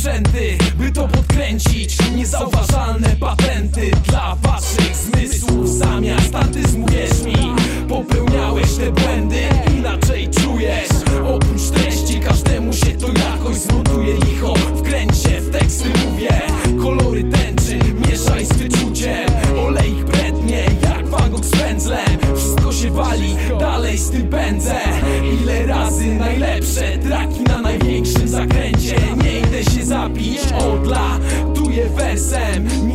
sprzęty By to podkręcić. Niezauważalne patenty Dla waszych zmysłów. Zamiast antyzmu wierz mi Popełniałeś te błędy Inaczej czujesz. Oprócz treści każdemu się to jakoś zmontuje. Licho wkręcie w teksty mówię. Kolory tęczy Mieszaj z wyczuciem. Olej ich Jak Van z pędzlem. Wszystko się wali Dalej z tym pędzę. Ile razy najlepsze Traki na największym zakręcie napisz odla, tu Tuję wersem